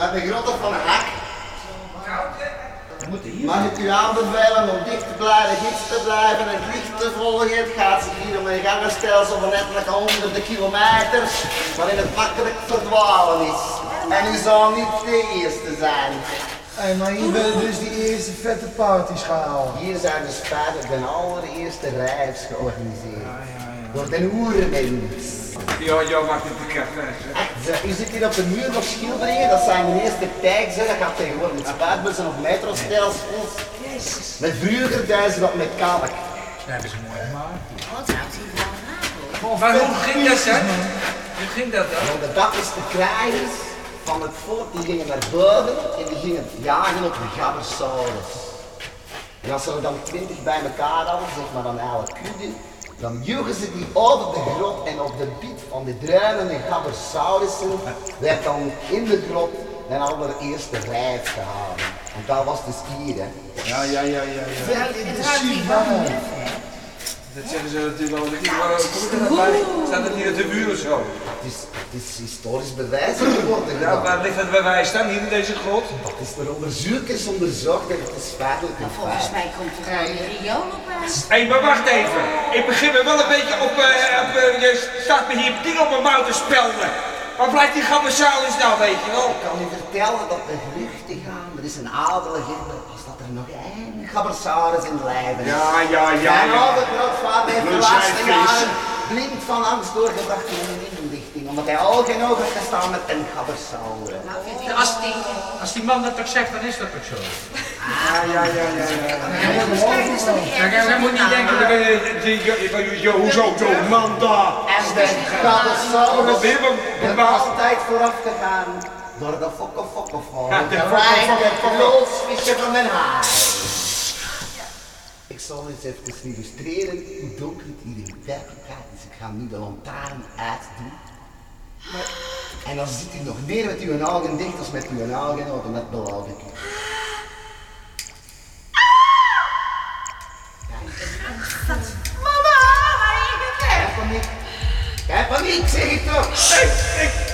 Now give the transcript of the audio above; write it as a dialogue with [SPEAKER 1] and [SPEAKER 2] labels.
[SPEAKER 1] Uit de grotten van Hak. Mag ik u aanbevelen om dicht te blijven, gids te blijven en het licht te volgen? Het gaat zich hier om een gangenstelsel van ettelijke honderden kilometers, waarin het makkelijk verdwalen is. En u zal niet de eerste zijn.
[SPEAKER 2] Hey, maar hier werden dus die eerste vette parties gehaald.
[SPEAKER 1] Hier zijn dus feitelijk de allereerste rijfs georganiseerd. Door de oermens.
[SPEAKER 3] Ja, ja, maakt het bekend. hè.
[SPEAKER 1] U ziet hier op de muur nog schilderingen, dat zijn de eerste tijds, hè. dat gaat tegenwoordig met spuitbussen of metrostelsels. Met vroeger deden ze dat met kalk.
[SPEAKER 4] Dat hebben ze mooi gemaakt.
[SPEAKER 5] Wat?
[SPEAKER 3] Maar hoe ging dat dan? Hoe ging dat dan?
[SPEAKER 1] De dakkerste krijgers van het volk die gingen naar boven en die gingen jagen op de gabbersaurus. En als ze er dan twintig bij elkaar hadden, zeg maar dan eigenlijk kudde, dan joegen ze die over de grot en op de biet van de druinende gabbersaurussen werd dan in de grot een allereerste rijf gehouden. En dat was dus hier, hè.
[SPEAKER 3] Ja, ja, ja, ja. ja.
[SPEAKER 5] Van nuf, hè?
[SPEAKER 3] Dat zeggen ze natuurlijk niet, erbij? Staat het hier op de buur of zo?
[SPEAKER 1] Het is, het is historisch bewijs geworden.
[SPEAKER 3] Ja, waar ligt het bewijs dan? Hier in deze grot?
[SPEAKER 1] Dat is door onderzoekers onderzocht en het is feitelijk een
[SPEAKER 5] volgens mij komt er een riool op uit.
[SPEAKER 3] Hé, maar wacht even. Ik begin me wel een beetje op... eh, op eh, je staat me hier ding op mijn mouw te spelden. Waar blijft die gammasaurus nou, weet je wel?
[SPEAKER 1] Ik kan u vertellen dat de geruchten gaan. Er is een adelige als dat er nog één gabbersaurus in leven is.
[SPEAKER 3] Ja, ja, ja,
[SPEAKER 1] Mijn
[SPEAKER 3] ja.
[SPEAKER 1] overgrootvader heeft de laatste jaren blind van angst doorgebracht in een inlichting. Omdat hij oog in oog heeft gestaan met een gabbersaurus.
[SPEAKER 5] Nou,
[SPEAKER 4] Als,
[SPEAKER 5] stinken?
[SPEAKER 4] als die man dat toch zegt, dan is dat toch zo.
[SPEAKER 3] Ja, ja, ja, ja.
[SPEAKER 5] dat
[SPEAKER 4] Kijk, hij moet niet denken dat...
[SPEAKER 3] eh, Hoezo, zo'n man daar?
[SPEAKER 1] En de gabbersaurus
[SPEAKER 3] Wat weer, wat-
[SPEAKER 1] er
[SPEAKER 3] wat-
[SPEAKER 1] altijd vooraf gegaan door de fokke fokkenval.
[SPEAKER 3] Ja,
[SPEAKER 1] De
[SPEAKER 3] fokke, fokke, fokke.
[SPEAKER 1] van Den Haag. Ik zal eens even illustreren hoe donker het hier in werkelijkheid is. Ik ga nu de lantaarn uitdoen. Maar, en dan zit u nog meer met uw ogen dicht als met uw ogen open, dat beloof ik u. Kijk paniek, zeg